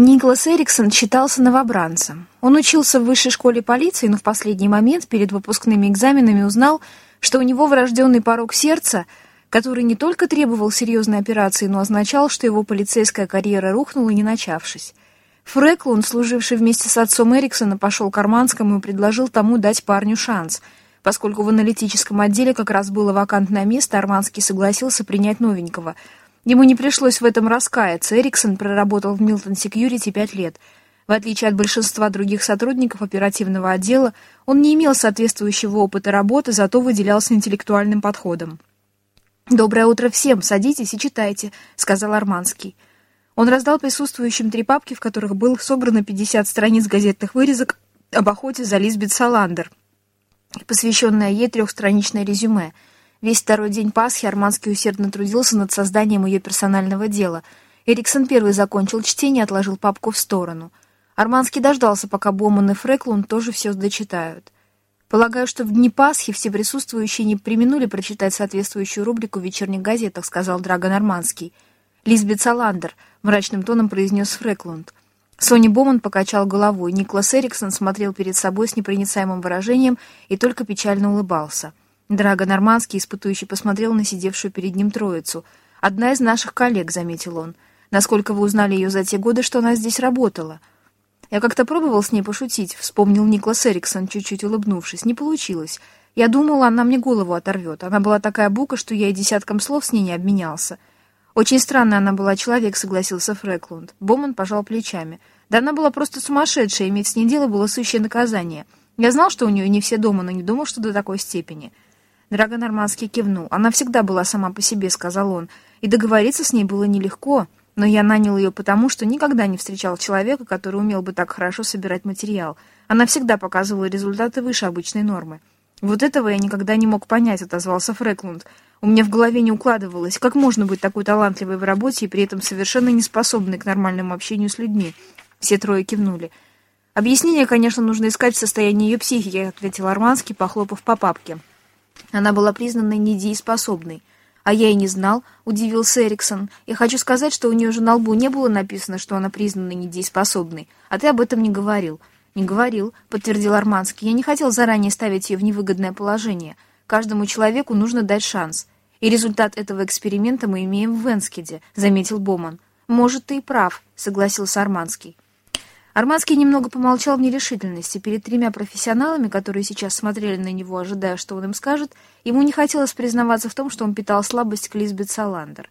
Никлас Эриксон считался новобранцем. Он учился в высшей школе полиции, но в последний момент перед выпускными экзаменами узнал, что у него врожденный порог сердца, который не только требовал серьезной операции, но означал, что его полицейская карьера рухнула, не начавшись. Фреклунд, служивший вместе с отцом Эриксона, пошел к Арманскому и предложил тому дать парню шанс. Поскольку в аналитическом отделе как раз было вакантное место, Арманский согласился принять новенького — Ему не пришлось в этом раскаяться. Эриксон проработал в Милтон Секьюрити пять лет. В отличие от большинства других сотрудников оперативного отдела, он не имел соответствующего опыта работы, зато выделялся интеллектуальным подходом. «Доброе утро всем! Садитесь и читайте», — сказал Арманский. Он раздал присутствующим три папки, в которых было собрано 50 страниц газетных вырезок об охоте за Лизбет Саландер, посвященное ей трехстраничное резюме — Весь второй день Пасхи Арманский усердно трудился над созданием ее персонального дела. Эриксон первый закончил чтение и отложил папку в сторону. Арманский дождался, пока Боман и Фреклун тоже все дочитают. «Полагаю, что в дни Пасхи все присутствующие не применули прочитать соответствующую рубрику в вечерних газетах», сказал Драгон Арманский. «Лизбет Саландер», — мрачным тоном произнес Фреклунд. Сони Боман покачал головой. Никлас Эриксон смотрел перед собой с непроницаемым выражением и только печально улыбался. Драго Нормандский, испытующий, посмотрел на сидевшую перед ним троицу. «Одна из наших коллег», — заметил он. «Насколько вы узнали ее за те годы, что она здесь работала?» «Я как-то пробовал с ней пошутить», — вспомнил Никлас Эриксон, чуть-чуть улыбнувшись. «Не получилось. Я думала, она мне голову оторвет. Она была такая бука, что я и десятком слов с ней не обменялся». «Очень странная она была человек», — согласился Фреклунд. Боман пожал плечами. «Да она была просто сумасшедшая, иметь с ней дело было сущее наказание. Я знал, что у нее не все дома, но не думал, что до такой степени». Драгон Арманский кивнул. «Она всегда была сама по себе», — сказал он. «И договориться с ней было нелегко, но я нанял ее потому, что никогда не встречал человека, который умел бы так хорошо собирать материал. Она всегда показывала результаты выше обычной нормы». «Вот этого я никогда не мог понять», — отозвался Фреклунд. «У меня в голове не укладывалось, как можно быть такой талантливой в работе и при этом совершенно не способной к нормальному общению с людьми». Все трое кивнули. «Объяснение, конечно, нужно искать в состоянии ее психики», — ответил Арманский, похлопав по папке. Она была признана недееспособной. «А я и не знал», — удивился Эриксон. «Я хочу сказать, что у нее же на лбу не было написано, что она признана недееспособной. А ты об этом не говорил». «Не говорил», — подтвердил Арманский. «Я не хотел заранее ставить ее в невыгодное положение. Каждому человеку нужно дать шанс. И результат этого эксперимента мы имеем в Венскеде», — заметил Боман. «Может, ты и прав», — согласился Арманский. Арманский немного помолчал в нерешительности. Перед тремя профессионалами, которые сейчас смотрели на него, ожидая, что он им скажет, ему не хотелось признаваться в том, что он питал слабость к Лизбет Саландер.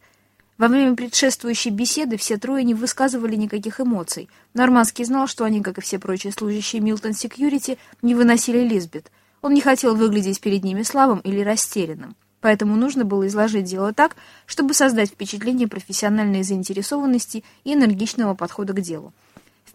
Во время предшествующей беседы все трое не высказывали никаких эмоций, но Арманский знал, что они, как и все прочие служащие Милтон Секьюрити, не выносили Лизбет. Он не хотел выглядеть перед ними слабым или растерянным. Поэтому нужно было изложить дело так, чтобы создать впечатление профессиональной заинтересованности и энергичного подхода к делу.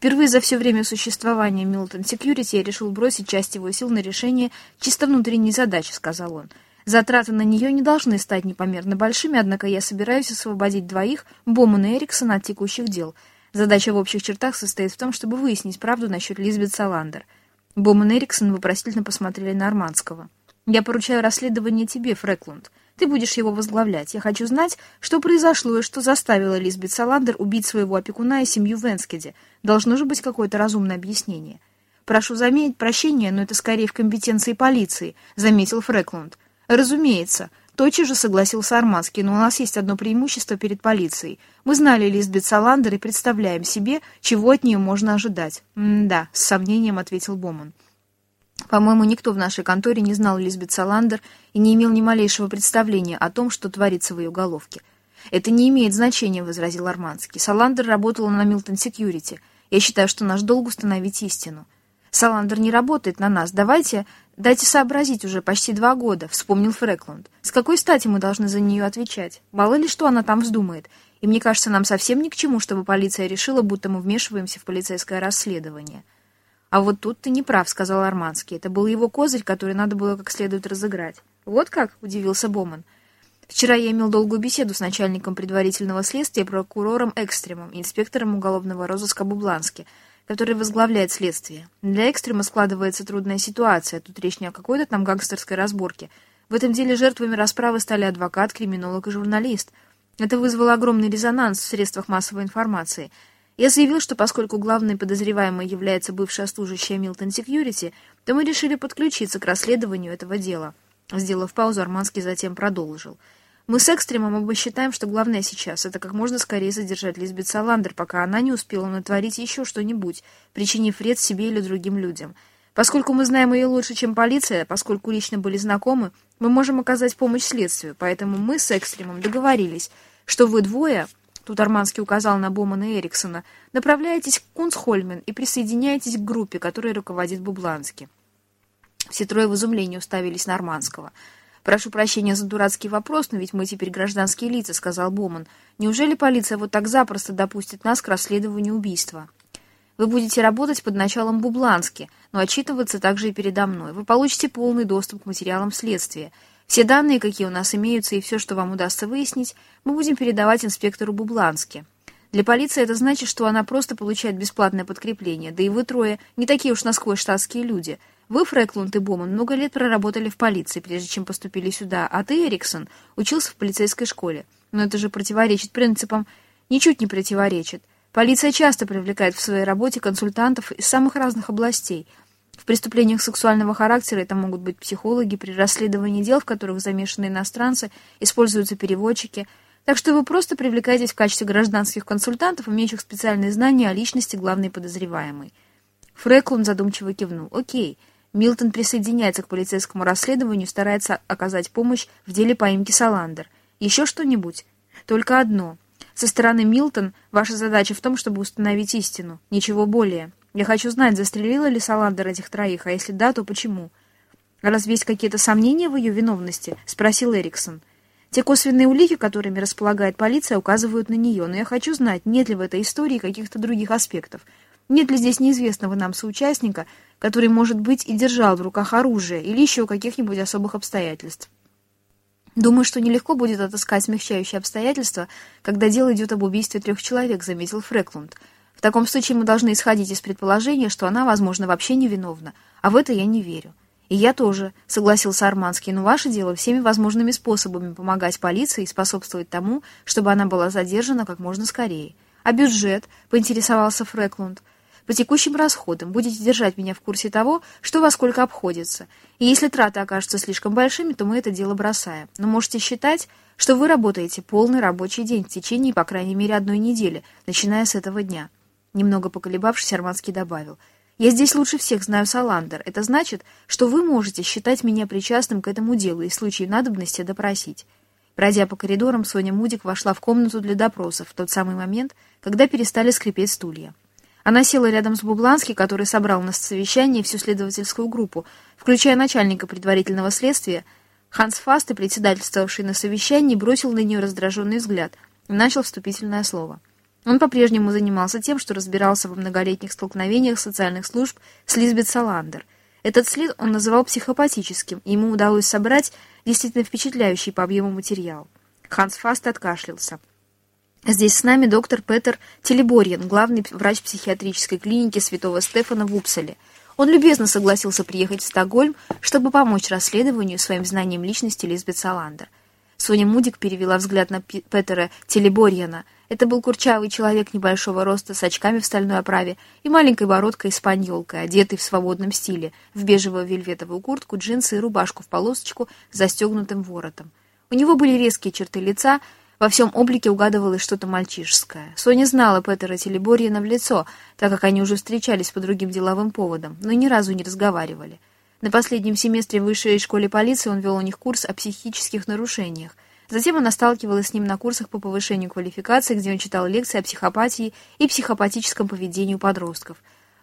Впервые за все время существования Milton Security я решил бросить часть его сил на решение чисто внутренней задачи, сказал он. Затраты на нее не должны стать непомерно большими, однако я собираюсь освободить двоих, Бомана и Эриксона, от текущих дел. Задача в общих чертах состоит в том, чтобы выяснить правду насчет Лизбет Саландер. Боман и Эриксон вопросительно посмотрели на Арманского. «Я поручаю расследование тебе, Фреклунд. Ты будешь его возглавлять. Я хочу знать, что произошло и что заставило Лизбет Саландер убить своего опекуна и семью в Энскеде. Должно же быть какое-то разумное объяснение. Прошу заметить прощения, но это скорее в компетенции полиции, заметил Фреклунд. Разумеется, тотчас же согласился Арманский, но у нас есть одно преимущество перед полицией. Мы знали Лизбет Саландер и представляем себе, чего от нее можно ожидать. «Да», — с сомнением ответил Боман. По-моему, никто в нашей конторе не знал Лизбет Саландер и не имел ни малейшего представления о том, что творится в ее головке. «Это не имеет значения», — возразил Арманский. «Саландер работала на Милтон Секьюрити. Я считаю, что наш долг установить истину». «Саландер не работает на нас. Давайте, дайте сообразить уже почти два года», — вспомнил Фрекланд. «С какой стати мы должны за нее отвечать? Мало ли что она там вздумает. И мне кажется, нам совсем ни к чему, чтобы полиция решила, будто мы вмешиваемся в полицейское расследование». «А вот тут ты не прав», — сказал Арманский. «Это был его козырь, который надо было как следует разыграть». «Вот как?» — удивился Боман. «Вчера я имел долгую беседу с начальником предварительного следствия, прокурором Экстремом, инспектором уголовного розыска Бублански, который возглавляет следствие. Для Экстрема складывается трудная ситуация. Тут речь не о какой-то там гангстерской разборке. В этом деле жертвами расправы стали адвокат, криминолог и журналист. Это вызвало огромный резонанс в средствах массовой информации — Я заявил, что поскольку главной подозреваемой является бывшая служащая Милтон Секьюрити, то мы решили подключиться к расследованию этого дела. Сделав паузу, Арманский затем продолжил. Мы с Экстремом оба считаем, что главное сейчас — это как можно скорее задержать Лизбет Саландер, пока она не успела натворить еще что-нибудь, причинив вред себе или другим людям. Поскольку мы знаем ее лучше, чем полиция, поскольку лично были знакомы, мы можем оказать помощь следствию, поэтому мы с Экстремом договорились, что вы двое тут Арманский указал на Бомана и Эриксона, направляетесь к Кунсхольмен и присоединяетесь к группе, которой руководит Бубланский. Все трое в изумлении уставились на Арманского. «Прошу прощения за дурацкий вопрос, но ведь мы теперь гражданские лица», — сказал Боман. «Неужели полиция вот так запросто допустит нас к расследованию убийства?» «Вы будете работать под началом Бублански, но отчитываться также и передо мной. Вы получите полный доступ к материалам следствия. Все данные, какие у нас имеются, и все, что вам удастся выяснить, мы будем передавать инспектору Бублански. Для полиции это значит, что она просто получает бесплатное подкрепление, да и вы трое не такие уж насквозь штатские люди. Вы, Фреклунд и Боман, много лет проработали в полиции, прежде чем поступили сюда, а ты, Эриксон, учился в полицейской школе. Но это же противоречит принципам. Ничуть не противоречит. Полиция часто привлекает в своей работе консультантов из самых разных областей – в преступлениях сексуального характера это могут быть психологи, при расследовании дел, в которых замешаны иностранцы, используются переводчики. Так что вы просто привлекаетесь в качестве гражданских консультантов, имеющих специальные знания о личности главной подозреваемой. Фреклун задумчиво кивнул. «Окей». Милтон присоединяется к полицейскому расследованию, старается оказать помощь в деле поимки Саландер. Еще что-нибудь? Только одно. Со стороны Милтон ваша задача в том, чтобы установить истину. Ничего более. Я хочу знать, застрелила ли Саландер этих троих, а если да, то почему? Разве есть какие-то сомнения в ее виновности? Спросил Эриксон. Те косвенные улики, которыми располагает полиция, указывают на нее, но я хочу знать, нет ли в этой истории каких-то других аспектов. Нет ли здесь неизвестного нам соучастника, который, может быть, и держал в руках оружие, или еще каких-нибудь особых обстоятельств? Думаю, что нелегко будет отыскать смягчающие обстоятельства, когда дело идет об убийстве трех человек, заметил Фреклунд. В таком случае мы должны исходить из предположения, что она, возможно, вообще невиновна, а в это я не верю. И я тоже, согласился Арманский, но ваше дело всеми возможными способами помогать полиции и способствовать тому, чтобы она была задержана как можно скорее. А бюджет, поинтересовался Фреклунд, по текущим расходам будете держать меня в курсе того, что во сколько обходится. И если траты окажутся слишком большими, то мы это дело бросаем. Но можете считать, что вы работаете полный рабочий день в течение, по крайней мере, одной недели, начиная с этого дня. Немного поколебавшись, Арманский добавил. «Я здесь лучше всех знаю Саландер. Это значит, что вы можете считать меня причастным к этому делу и в случае надобности допросить». Пройдя по коридорам, Соня Мудик вошла в комнату для допросов в тот самый момент, когда перестали скрипеть стулья. Она села рядом с Бублански, который собрал на совещании всю следовательскую группу, включая начальника предварительного следствия. Ханс Фаст, председательствовавший на совещании, бросил на нее раздраженный взгляд и начал вступительное слово. Он по-прежнему занимался тем, что разбирался во многолетних столкновениях социальных служб с Лизбет Саландер. Этот след он называл психопатическим, и ему удалось собрать действительно впечатляющий по объему материал. Ханс Фаст откашлялся. Здесь с нами доктор Петер Телеборьян, главный врач психиатрической клиники Святого Стефана в Упсале. Он любезно согласился приехать в Стокгольм, чтобы помочь расследованию своим знанием личности Лизбет Саландер. Соня Мудик перевела взгляд на Петера Телеборьяна – это был курчавый человек небольшого роста с очками в стальной оправе и маленькой бородкой-испаньолкой, одетый в свободном стиле, в бежевую вельветовую куртку, джинсы и рубашку в полосочку с застегнутым воротом. У него были резкие черты лица, во всем облике угадывалось что-то мальчишеское. Соня знала Петера Телеборьина в лицо, так как они уже встречались по другим деловым поводам, но ни разу не разговаривали. На последнем семестре в высшей школе полиции он вел у них курс о психических нарушениях. Затем она сталкивалась с ним на курсах по повышению квалификации, где он читал лекции о психопатии и психопатическом поведении подростков.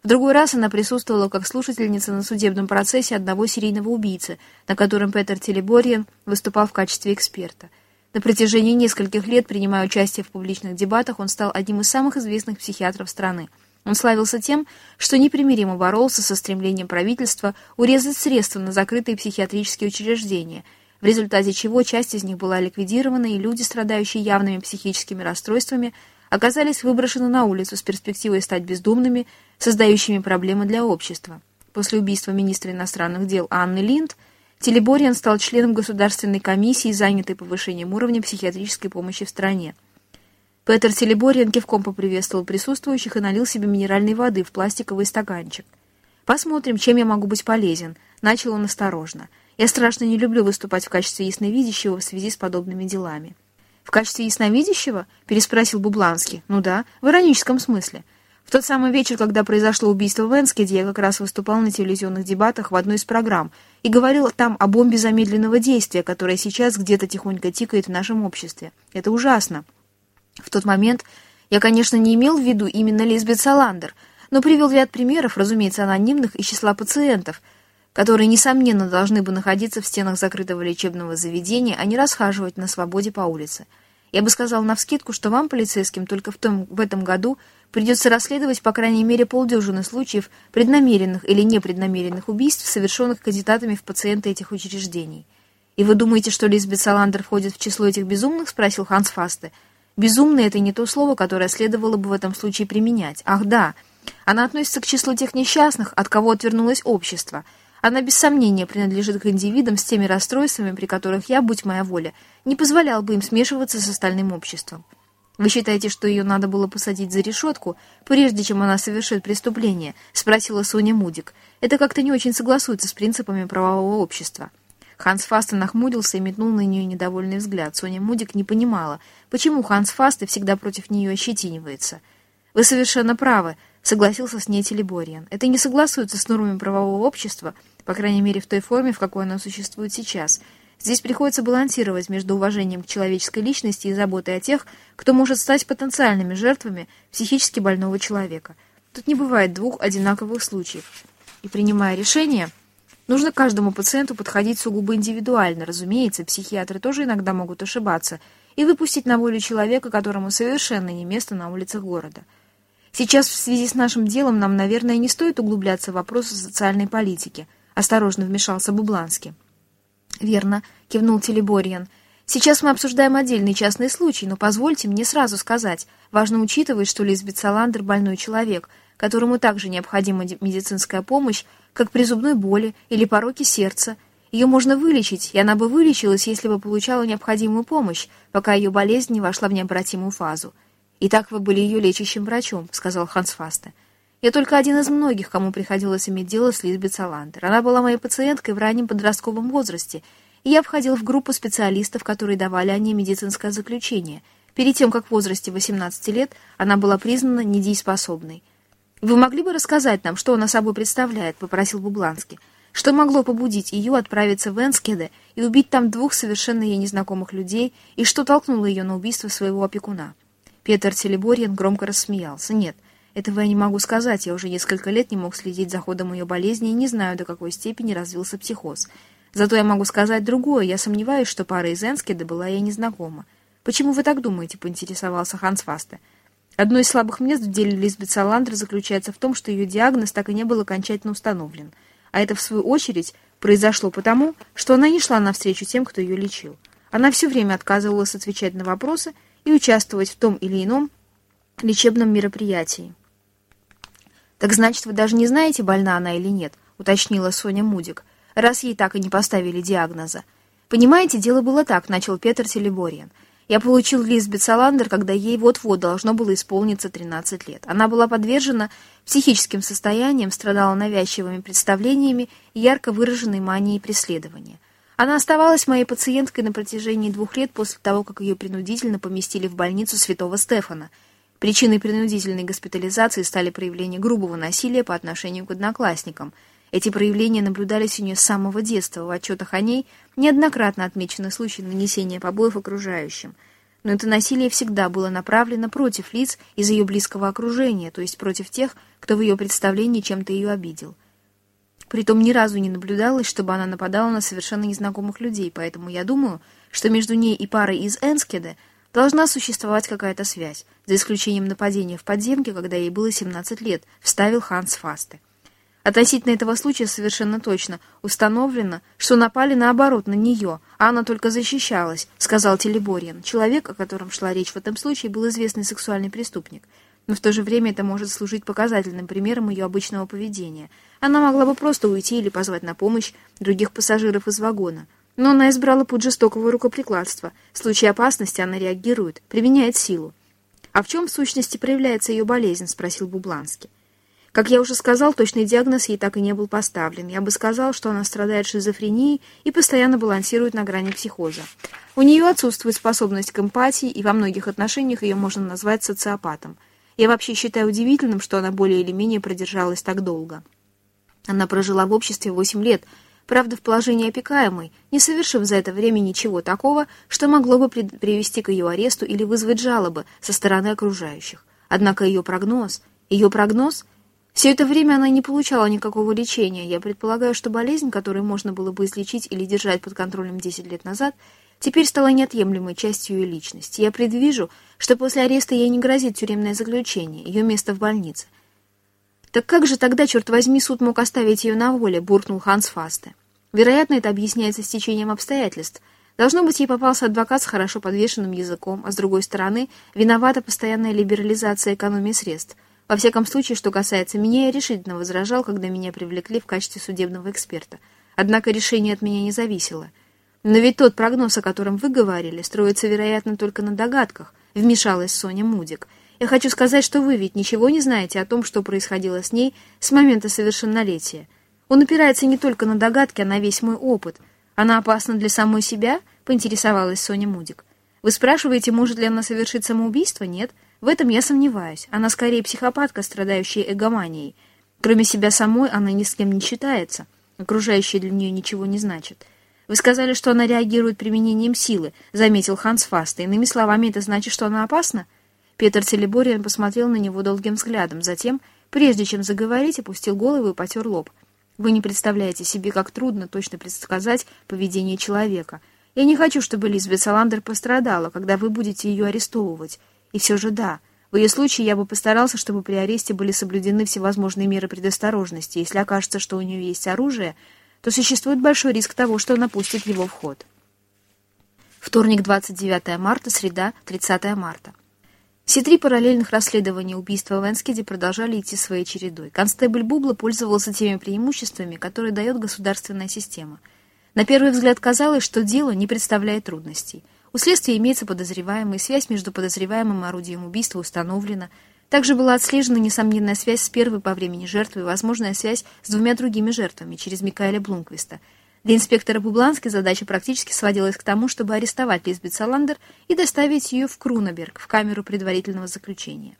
В другой раз она присутствовала как слушательница на судебном процессе одного серийного убийцы, на котором Петер Телебориан выступал в качестве эксперта. На протяжении нескольких лет, принимая участие в публичных дебатах, он стал одним из самых известных психиатров страны. Он славился тем, что непримиримо боролся со стремлением правительства урезать средства на закрытые психиатрические учреждения – в результате чего часть из них была ликвидирована, и люди, страдающие явными психическими расстройствами, оказались выброшены на улицу с перспективой стать бездумными, создающими проблемы для общества. После убийства министра иностранных дел Анны Линд Телебориан стал членом Государственной комиссии, занятой повышением уровня психиатрической помощи в стране. Петер Телебориан кивком поприветствовал присутствующих и налил себе минеральной воды в пластиковый стаканчик. «Посмотрим, чем я могу быть полезен», — начал он осторожно. «Я страшно не люблю выступать в качестве ясновидящего в связи с подобными делами». «В качестве ясновидящего?» — переспросил Бубланский. «Ну да, в ироническом смысле. В тот самый вечер, когда произошло убийство в Энскеде, я как раз выступал на телевизионных дебатах в одной из программ и говорил там о бомбе замедленного действия, которая сейчас где-то тихонько тикает в нашем обществе. Это ужасно. В тот момент я, конечно, не имел в виду именно Лизбет Саландер, но привел ряд примеров, разумеется, анонимных из числа пациентов, которые, несомненно, должны бы находиться в стенах закрытого лечебного заведения, а не расхаживать на свободе по улице. Я бы сказал навскидку, что вам, полицейским, только в, том, в этом году придется расследовать по крайней мере полдюжины случаев преднамеренных или непреднамеренных убийств, совершенных кандидатами в пациенты этих учреждений. «И вы думаете, что Лизбет Саландер входит в число этих безумных?» — спросил Ханс Фасте. «Безумный — это не то слово, которое следовало бы в этом случае применять. Ах, да, она относится к числу тех несчастных, от кого отвернулось общество». Она без сомнения принадлежит к индивидам с теми расстройствами, при которых я, будь моя воля, не позволял бы им смешиваться с остальным обществом. Вы считаете, что ее надо было посадить за решетку, прежде чем она совершит преступление? Спросила Соня Мудик. Это как-то не очень согласуется с принципами правового общества. Ханс Фасте нахмурился и метнул на нее недовольный взгляд. Соня Мудик не понимала, почему Ханс Фасте всегда против нее ощетинивается. «Вы совершенно правы», — согласился с ней Телебориан. «Это не согласуется с нормами правового общества, по крайней мере в той форме, в какой оно существует сейчас. Здесь приходится балансировать между уважением к человеческой личности и заботой о тех, кто может стать потенциальными жертвами психически больного человека. Тут не бывает двух одинаковых случаев. И принимая решение, нужно каждому пациенту подходить сугубо индивидуально. Разумеется, психиатры тоже иногда могут ошибаться и выпустить на волю человека, которому совершенно не место на улицах города. Сейчас в связи с нашим делом нам, наверное, не стоит углубляться в вопросы социальной политики, осторожно вмешался Бубланский. «Верно», — кивнул Телебориан. «Сейчас мы обсуждаем отдельный частный случай, но позвольте мне сразу сказать. Важно учитывать, что Лизбет Саландер — больной человек, которому также необходима медицинская помощь, как при зубной боли или пороке сердца. Ее можно вылечить, и она бы вылечилась, если бы получала необходимую помощь, пока ее болезнь не вошла в необратимую фазу. «И так вы были ее лечащим врачом», — сказал Ханс Фасте. Я только один из многих, кому приходилось иметь дело с Лизбет Саландер. Она была моей пациенткой в раннем подростковом возрасте, и я входил в группу специалистов, которые давали о ней медицинское заключение. Перед тем, как в возрасте 18 лет она была признана недееспособной. «Вы могли бы рассказать нам, что она собой представляет?» — попросил Бубланский. «Что могло побудить ее отправиться в Энскеде и убить там двух совершенно ей незнакомых людей, и что толкнуло ее на убийство своего опекуна?» Петр Телеборьян громко рассмеялся. «Нет». Этого я не могу сказать, я уже несколько лет не мог следить за ходом ее болезни и не знаю, до какой степени развился психоз. Зато я могу сказать другое, я сомневаюсь, что пара из Энскеда была ей незнакома. «Почему вы так думаете?» — поинтересовался Ханс Фасте. Одно из слабых мест в деле Лизбет Саландер заключается в том, что ее диагноз так и не был окончательно установлен. А это, в свою очередь, произошло потому, что она не шла навстречу тем, кто ее лечил. Она все время отказывалась отвечать на вопросы и участвовать в том или ином лечебном мероприятии. «Так значит, вы даже не знаете, больна она или нет?» — уточнила Соня Мудик, раз ей так и не поставили диагноза. «Понимаете, дело было так», — начал Петр Телебориан. «Я получил Лизбет Саландер, когда ей вот-вот должно было исполниться 13 лет. Она была подвержена психическим состояниям, страдала навязчивыми представлениями и ярко выраженной манией преследования. Она оставалась моей пациенткой на протяжении двух лет после того, как ее принудительно поместили в больницу Святого Стефана — Причиной принудительной госпитализации стали проявления грубого насилия по отношению к одноклассникам. Эти проявления наблюдались у нее с самого детства. В отчетах о ней неоднократно отмечены случаи нанесения побоев окружающим. Но это насилие всегда было направлено против лиц из ее близкого окружения, то есть против тех, кто в ее представлении чем-то ее обидел. Притом ни разу не наблюдалось, чтобы она нападала на совершенно незнакомых людей, поэтому я думаю, что между ней и парой из Энскеда – Должна существовать какая-то связь, за исключением нападения в подземке, когда ей было 17 лет, вставил Ханс Фасте. Относительно этого случая совершенно точно установлено, что напали наоборот на нее, а она только защищалась, сказал Телеборьян. Человек, о котором шла речь в этом случае, был известный сексуальный преступник. Но в то же время это может служить показательным примером ее обычного поведения. Она могла бы просто уйти или позвать на помощь других пассажиров из вагона. Но она избрала путь жестокого рукоприкладства. В случае опасности она реагирует, применяет силу. «А в чем в сущности проявляется ее болезнь?» — спросил Бубланский. Как я уже сказал, точный диагноз ей так и не был поставлен. Я бы сказал, что она страдает шизофренией и постоянно балансирует на грани психоза. У нее отсутствует способность к эмпатии, и во многих отношениях ее можно назвать социопатом. Я вообще считаю удивительным, что она более или менее продержалась так долго. Она прожила в обществе 8 лет, правда, в положении опекаемой, не совершив за это время ничего такого, что могло бы привести к ее аресту или вызвать жалобы со стороны окружающих. Однако ее прогноз, ее прогноз – все это время она не получала никакого лечения. Я предполагаю, что болезнь, которую можно было бы излечить или держать под контролем 10 лет назад, теперь стала неотъемлемой частью ее личности. Я предвижу, что после ареста ей не грозит тюремное заключение, ее место в больнице. «Так как же тогда, черт возьми, суд мог оставить ее на воле?» — буркнул Ханс Фасте. «Вероятно, это объясняется стечением обстоятельств. Должно быть, ей попался адвокат с хорошо подвешенным языком, а с другой стороны, виновата постоянная либерализация экономии средств — во всяком случае, что касается меня, я решительно возражал, когда меня привлекли в качестве судебного эксперта. Однако решение от меня не зависело. Но ведь тот прогноз, о котором вы говорили, строится, вероятно, только на догадках, вмешалась Соня Мудик. Я хочу сказать, что вы ведь ничего не знаете о том, что происходило с ней с момента совершеннолетия. Он опирается не только на догадки, а на весь мой опыт. Она опасна для самой себя? Поинтересовалась Соня Мудик. Вы спрашиваете, может ли она совершить самоубийство? Нет. В этом я сомневаюсь. Она скорее психопатка, страдающая эгоманией. Кроме себя самой, она ни с кем не считается. Окружающие для нее ничего не значат. Вы сказали, что она реагирует применением силы, заметил Ханс Фаста. Иными словами, это значит, что она опасна? Петр Телебориан посмотрел на него долгим взглядом. Затем, прежде чем заговорить, опустил голову и потер лоб. Вы не представляете себе, как трудно точно предсказать поведение человека. Я не хочу, чтобы Лизбет Саландер пострадала, когда вы будете ее арестовывать. И все же да, в ее случае я бы постарался, чтобы при аресте были соблюдены всевозможные меры предосторожности. Если окажется, что у нее есть оружие, то существует большой риск того, что она пустит его в ход. Вторник, 29 марта, среда, 30 марта. Все три параллельных расследования убийства в Энскеде продолжали идти своей чередой. Констебль Бубла пользовался теми преимуществами, которые дает государственная система. На первый взгляд казалось, что дело не представляет трудностей – у следствия имеется подозреваемый, связь между подозреваемым и орудием убийства установлена. Также была отслежена несомненная связь с первой по времени жертвой возможная связь с двумя другими жертвами через Микаэля Блумквиста. Для инспектора Бублански задача практически сводилась к тому, чтобы арестовать Лизбет Саландер и доставить ее в Крунеберг, в камеру предварительного заключения.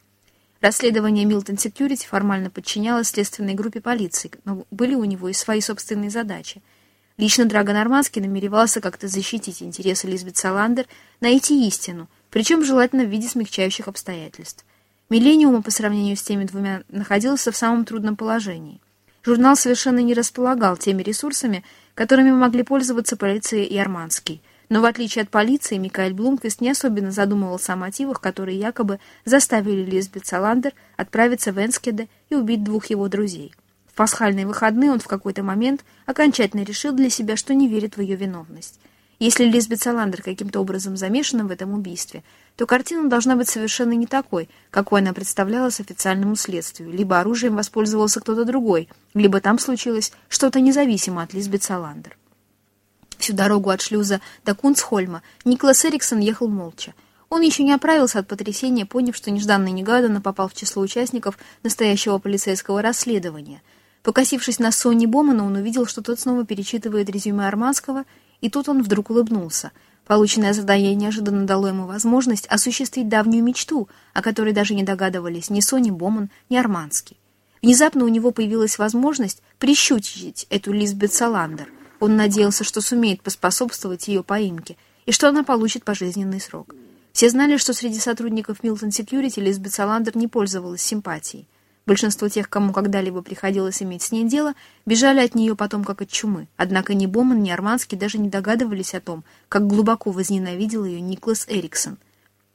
Расследование Милтон Секьюрити формально подчинялось следственной группе полиции, но были у него и свои собственные задачи – Лично Драгон Арманский намеревался как-то защитить интересы Лизбет Саландер, найти истину, причем желательно в виде смягчающих обстоятельств. Миллениума по сравнению с теми двумя находился в самом трудном положении. Журнал совершенно не располагал теми ресурсами, которыми могли пользоваться полиция и Арманский. Но в отличие от полиции, Микаэль Блумквист не особенно задумывался о мотивах, которые якобы заставили Лизбет Саландер отправиться в Энскеде и убить двух его друзей пасхальные выходные он в какой-то момент окончательно решил для себя, что не верит в ее виновность. Если Лизбет Саландер каким-то образом замешана в этом убийстве, то картина должна быть совершенно не такой, какой она представлялась официальному следствию. Либо оружием воспользовался кто-то другой, либо там случилось что-то независимо от Лизбет Саландер. Всю дорогу от шлюза до Кунцхольма Николас Эриксон ехал молча. Он еще не оправился от потрясения, поняв, что нежданно-негаданно попал в число участников настоящего полицейского расследования – Покосившись на Сонни Бомана, он увидел, что тот снова перечитывает резюме Арманского, и тут он вдруг улыбнулся. Полученное задание неожиданно дало ему возможность осуществить давнюю мечту, о которой даже не догадывались ни Сони Боман, ни Арманский. Внезапно у него появилась возможность прищучить эту Лизбет Саландер. Он надеялся, что сумеет поспособствовать ее поимке, и что она получит пожизненный срок. Все знали, что среди сотрудников Милтон Секьюрити Лизбет Саландер не пользовалась симпатией. Большинство тех, кому когда-либо приходилось иметь с ней дело, бежали от нее потом как от чумы. Однако ни Боман, ни Арманский даже не догадывались о том, как глубоко возненавидел ее Никлас Эриксон.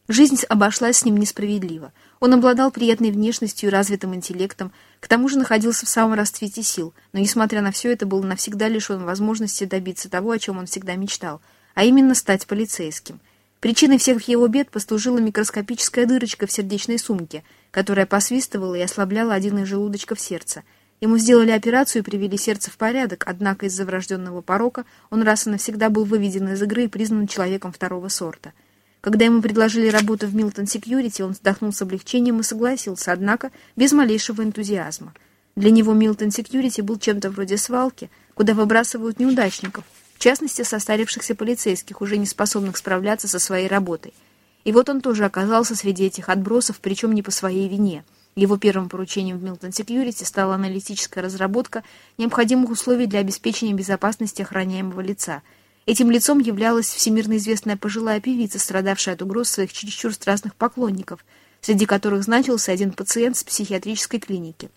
Жизнь обошлась с ним несправедливо. Он обладал приятной внешностью и развитым интеллектом, к тому же находился в самом расцвете сил, но, несмотря на все это, был навсегда лишен возможности добиться того, о чем он всегда мечтал, а именно стать полицейским. Причиной всех его бед послужила микроскопическая дырочка в сердечной сумке — которая посвистывала и ослабляла один из желудочков сердца. Ему сделали операцию и привели сердце в порядок, однако из-за врожденного порока он раз и навсегда был выведен из игры и признан человеком второго сорта. Когда ему предложили работу в Милтон Секьюрити, он вздохнул с облегчением и согласился, однако без малейшего энтузиазма. Для него Милтон Секьюрити был чем-то вроде свалки, куда выбрасывают неудачников, в частности, состарившихся полицейских, уже не способных справляться со своей работой. И вот он тоже оказался среди этих отбросов, причем не по своей вине. Его первым поручением в Милтон Секьюрити стала аналитическая разработка необходимых условий для обеспечения безопасности охраняемого лица – Этим лицом являлась всемирно известная пожилая певица, страдавшая от угроз своих чересчур страстных поклонников, среди которых значился один пациент с психиатрической клиники.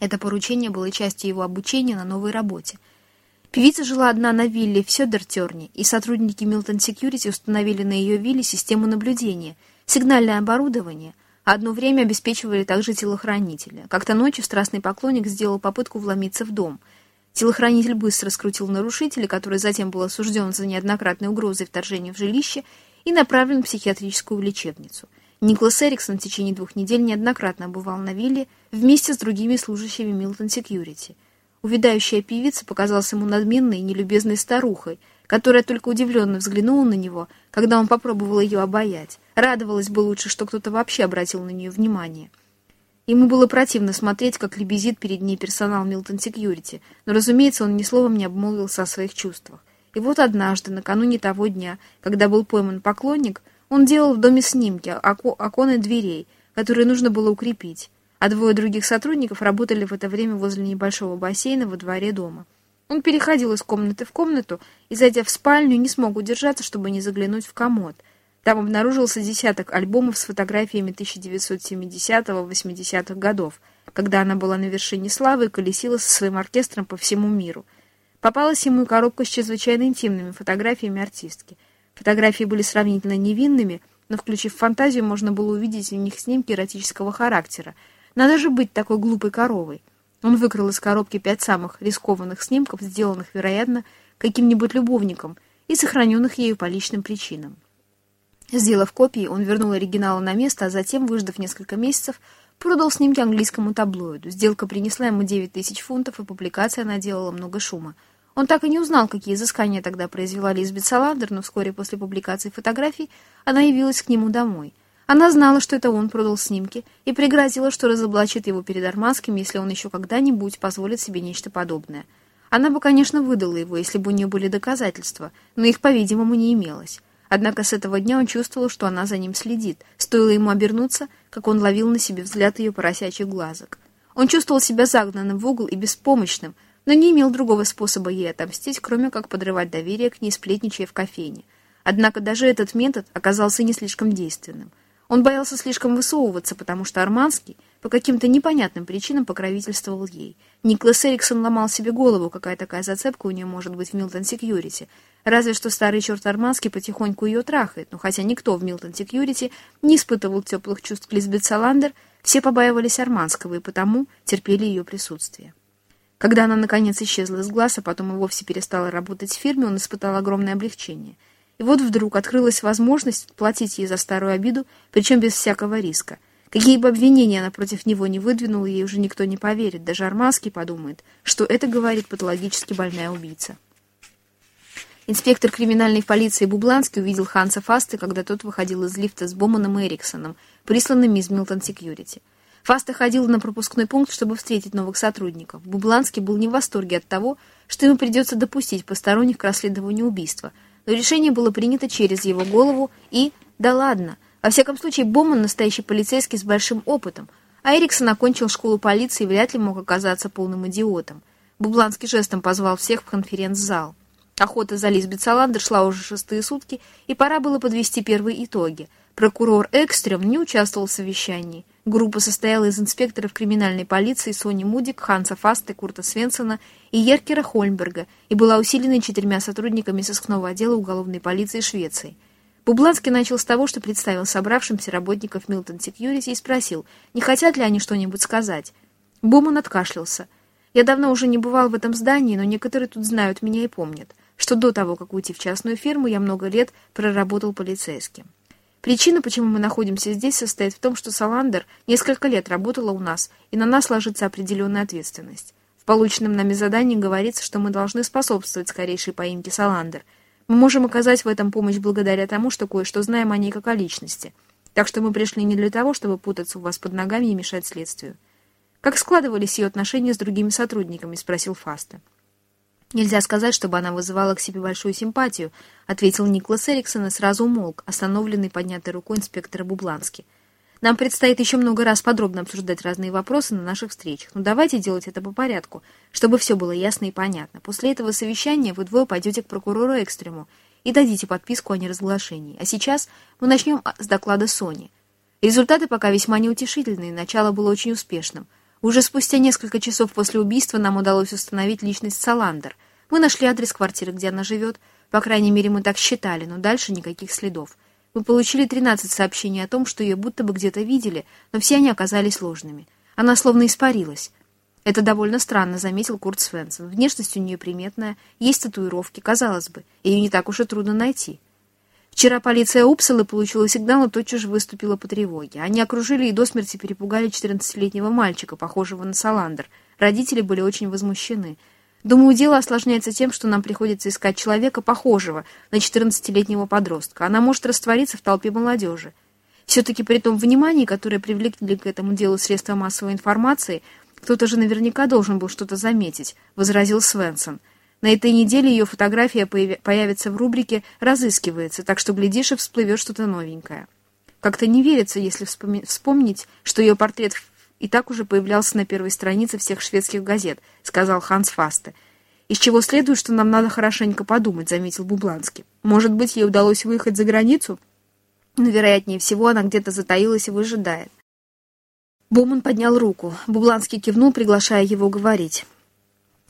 Это поручение было частью его обучения на новой работе. Певица жила одна на вилле в Сёдертерне, и сотрудники Milton Security установили на ее вилле систему наблюдения, сигнальное оборудование, а одно время обеспечивали также телохранителя. Как-то ночью страстный поклонник сделал попытку вломиться в дом – Телохранитель быстро скрутил нарушителя, который затем был осужден за неоднократной угрозой вторжения в жилище и направлен в психиатрическую лечебницу. Николас Эриксон в течение двух недель неоднократно бывал на вилле вместе с другими служащими Милтон Секьюрити. Увидающая певица показалась ему надменной и нелюбезной старухой, которая только удивленно взглянула на него, когда он попробовал ее обаять. Радовалась бы лучше, что кто-то вообще обратил на нее внимание. Ему было противно смотреть, как лебезит перед ней персонал Милтон Секьюрити, но, разумеется, он ни словом не обмолвился о своих чувствах. И вот однажды, накануне того дня, когда был пойман поклонник, он делал в доме снимки око окон и дверей, которые нужно было укрепить, а двое других сотрудников работали в это время возле небольшого бассейна во дворе дома. Он переходил из комнаты в комнату и, зайдя в спальню, не смог удержаться, чтобы не заглянуть в комод — там обнаружился десяток альбомов с фотографиями 1970-80-х годов, когда она была на вершине славы и колесила со своим оркестром по всему миру. Попалась ему и коробка с чрезвычайно интимными фотографиями артистки. Фотографии были сравнительно невинными, но, включив фантазию, можно было увидеть в них снимки эротического характера. Надо же быть такой глупой коровой. Он выкрал из коробки пять самых рискованных снимков, сделанных, вероятно, каким-нибудь любовником и сохраненных ею по личным причинам. Сделав копии, он вернул оригиналы на место, а затем, выждав несколько месяцев, продал снимки английскому таблоиду. Сделка принесла ему 9 тысяч фунтов, и публикация наделала много шума. Он так и не узнал, какие изыскания тогда произвела Лизбет Саландер, но вскоре после публикации фотографий она явилась к нему домой. Она знала, что это он продал снимки, и пригрозила, что разоблачит его перед Арманским, если он еще когда-нибудь позволит себе нечто подобное. Она бы, конечно, выдала его, если бы у нее были доказательства, но их, по-видимому, не имелось. Однако с этого дня он чувствовал, что она за ним следит. Стоило ему обернуться, как он ловил на себе взгляд ее поросячьих глазок. Он чувствовал себя загнанным в угол и беспомощным, но не имел другого способа ей отомстить, кроме как подрывать доверие к ней, сплетничая в кофейне. Однако даже этот метод оказался не слишком действенным. Он боялся слишком высовываться, потому что Арманский по каким-то непонятным причинам покровительствовал ей. Никлас Эриксон ломал себе голову, какая такая зацепка у нее может быть в Милтон Секьюрити. Разве что старый черт Арманский потихоньку ее трахает, но хотя никто в Милтон Секьюрити не испытывал теплых чувств к Лизбет Саландер, все побаивались Арманского и потому терпели ее присутствие. Когда она, наконец, исчезла из глаз, а потом и вовсе перестала работать в фирме, он испытал огромное облегчение — и вот вдруг открылась возможность платить ей за старую обиду, причем без всякого риска. Какие бы обвинения она против него не выдвинула, ей уже никто не поверит. Даже Арманский подумает, что это говорит патологически больная убийца. Инспектор криминальной полиции Бубланский увидел Ханса Фаста, когда тот выходил из лифта с Боманом и Эриксоном, присланными из Милтон Секьюрити. Фаста ходил на пропускной пункт, чтобы встретить новых сотрудников. Бубланский был не в восторге от того, что ему придется допустить посторонних к расследованию убийства – но решение было принято через его голову и... Да ладно. Во всяком случае, Боман настоящий полицейский с большим опытом, а Эриксон окончил школу полиции и вряд ли мог оказаться полным идиотом. Бубланский жестом позвал всех в конференц-зал. Охота за Лизбет Саландер шла уже шестые сутки, и пора было подвести первые итоги. Прокурор Экстрем не участвовал в совещании. Группа состояла из инспекторов криминальной полиции Сони Мудик, Ханса Фаста, Курта Свенсона и Еркера Хольмберга и была усилена четырьмя сотрудниками сыскного отдела уголовной полиции Швеции. Бубланский начал с того, что представил собравшимся работников Милтон Секьюрити и спросил, не хотят ли они что-нибудь сказать. Буман откашлялся. «Я давно уже не бывал в этом здании, но некоторые тут знают меня и помнят, что до того, как уйти в частную фирму, я много лет проработал полицейским. Причина, почему мы находимся здесь, состоит в том, что Саландер несколько лет работала у нас, и на нас ложится определенная ответственность. В полученном нами задании говорится, что мы должны способствовать скорейшей поимке Саландер. Мы можем оказать в этом помощь благодаря тому, что кое-что знаем о ней как о личности. Так что мы пришли не для того, чтобы путаться у вас под ногами и мешать следствию. «Как складывались ее отношения с другими сотрудниками?» — спросил Фаста. «Нельзя сказать, чтобы она вызывала к себе большую симпатию», — ответил Никлас Эриксон и сразу умолк, остановленный поднятой рукой инспектора Бублански. «Нам предстоит еще много раз подробно обсуждать разные вопросы на наших встречах, но давайте делать это по порядку, чтобы все было ясно и понятно. После этого совещания вы двое пойдете к прокурору Экстрему и дадите подписку о неразглашении. А сейчас мы начнем с доклада Сони. Результаты пока весьма неутешительные, начало было очень успешным — уже спустя несколько часов после убийства нам удалось установить личность Саландер. Мы нашли адрес квартиры, где она живет. По крайней мере, мы так считали, но дальше никаких следов. Мы получили 13 сообщений о том, что ее будто бы где-то видели, но все они оказались ложными. Она словно испарилась. Это довольно странно, заметил Курт Свенсон. Внешность у нее приметная, есть татуировки, казалось бы, ее не так уж и трудно найти. Вчера полиция Упсалы получила сигнал и тотчас же выступила по тревоге. Они окружили и до смерти перепугали 14-летнего мальчика, похожего на Саландр. Родители были очень возмущены. Думаю, дело осложняется тем, что нам приходится искать человека, похожего на 14-летнего подростка. Она может раствориться в толпе молодежи. Все-таки при том внимании, которое привлекли к этому делу средства массовой информации, кто-то же наверняка должен был что-то заметить, — возразил Свенсон. На этой неделе ее фотография появится в рубрике «Разыскивается», так что, глядишь, и всплывет что-то новенькое. Как-то не верится, если вспомнить, что ее портрет и так уже появлялся на первой странице всех шведских газет, сказал Ханс Фасте. Из чего следует, что нам надо хорошенько подумать, заметил Бубланский. Может быть, ей удалось выехать за границу? Но, вероятнее всего, она где-то затаилась и выжидает. Буман поднял руку. Бубланский кивнул, приглашая его говорить.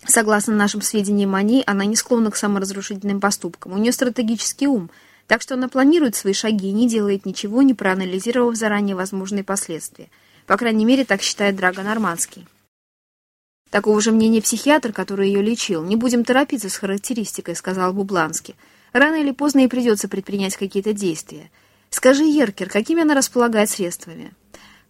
Согласно нашим сведениям о ней, она не склонна к саморазрушительным поступкам. У нее стратегический ум, так что она планирует свои шаги и не делает ничего, не проанализировав заранее возможные последствия. По крайней мере, так считает Драго Нормандский. Такого же мнения психиатр, который ее лечил. «Не будем торопиться с характеристикой», — сказал Бубланский. «Рано или поздно ей придется предпринять какие-то действия. Скажи, Еркер, какими она располагает средствами?»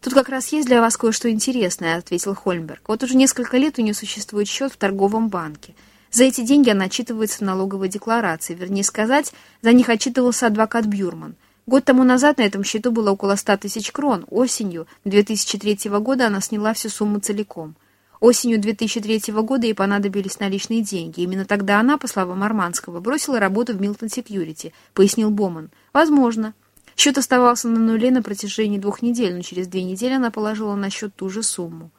«Тут как раз есть для вас кое-что интересное», — ответил Хольмберг. «Вот уже несколько лет у нее существует счет в торговом банке. За эти деньги она отчитывается в налоговой декларации. Вернее сказать, за них отчитывался адвокат Бюрман. Год тому назад на этом счету было около 100 тысяч крон. Осенью 2003 года она сняла всю сумму целиком. Осенью 2003 года ей понадобились наличные деньги. Именно тогда она, по словам Арманского, бросила работу в Милтон Секьюрити, пояснил Боман. «Возможно». Счет оставался на нуле на протяжении двух недель, но через две недели она положила на счет ту же сумму.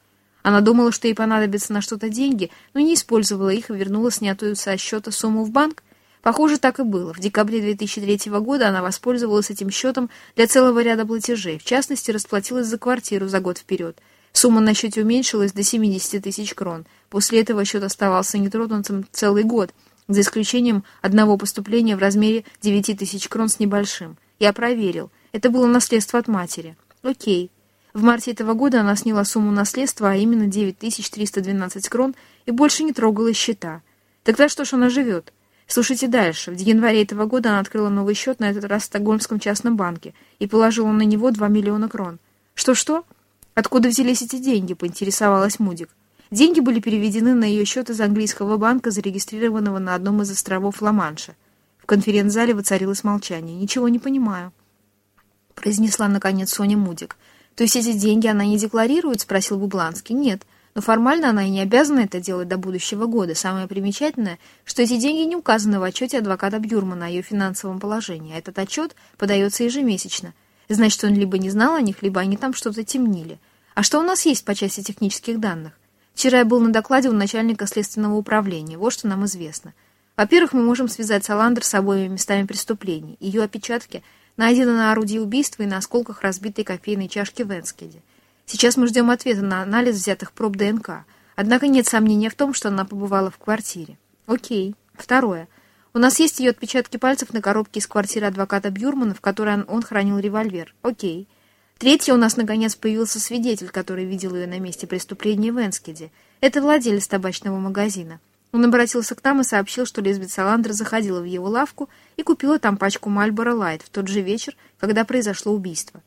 Она думала, что ей понадобится на что-то деньги, но не использовала их и вернула снятую со счета сумму в банк. Похоже, так и было. В декабре 2003 года она воспользовалась этим счетом для целого ряда платежей. В частности, расплатилась за квартиру за год вперед. Сумма на счете уменьшилась до 70 тысяч крон. После этого счет оставался нетронутым целый год, за исключением одного поступления в размере 9 тысяч крон с небольшим. Я проверил. Это было наследство от матери. Окей. В марте этого года она сняла сумму наследства, а именно 9312 крон, и больше не трогала счета. Тогда что ж она живет? Слушайте дальше. В январе этого года она открыла новый счет, на этот раз в Стокгольмском частном банке, и положила на него 2 миллиона крон. Что-что? Откуда взялись эти деньги, поинтересовалась Мудик. Деньги были переведены на ее счет из английского банка, зарегистрированного на одном из островов Ла-Манша конференц-зале воцарилось молчание. «Ничего не понимаю», — произнесла, наконец, Соня Мудик. «То есть эти деньги она не декларирует?» — спросил Бубланский. «Нет, но формально она и не обязана это делать до будущего года. Самое примечательное, что эти деньги не указаны в отчете адвоката Бюрмана о ее финансовом положении, а этот отчет подается ежемесячно. Значит, он либо не знал о них, либо они там что-то темнили. А что у нас есть по части технических данных? Вчера я был на докладе у начальника следственного управления. Вот что нам известно». Во-первых, мы можем связать Саландр с обоими местами преступлений. Ее опечатки найдены на орудии убийства и на осколках разбитой кофейной чашки в Энскеде. Сейчас мы ждем ответа на анализ взятых проб ДНК. Однако нет сомнения в том, что она побывала в квартире. Окей. Второе. У нас есть ее отпечатки пальцев на коробке из квартиры адвоката Бюрмана, в которой он хранил револьвер. Окей. Третье, у нас наконец появился свидетель, который видел ее на месте преступления в Энскеде. Это владелец табачного магазина. Он обратился к нам и сообщил, что Лизбет Саландра заходила в его лавку и купила там пачку Мальборо Лайт в тот же вечер, когда произошло убийство.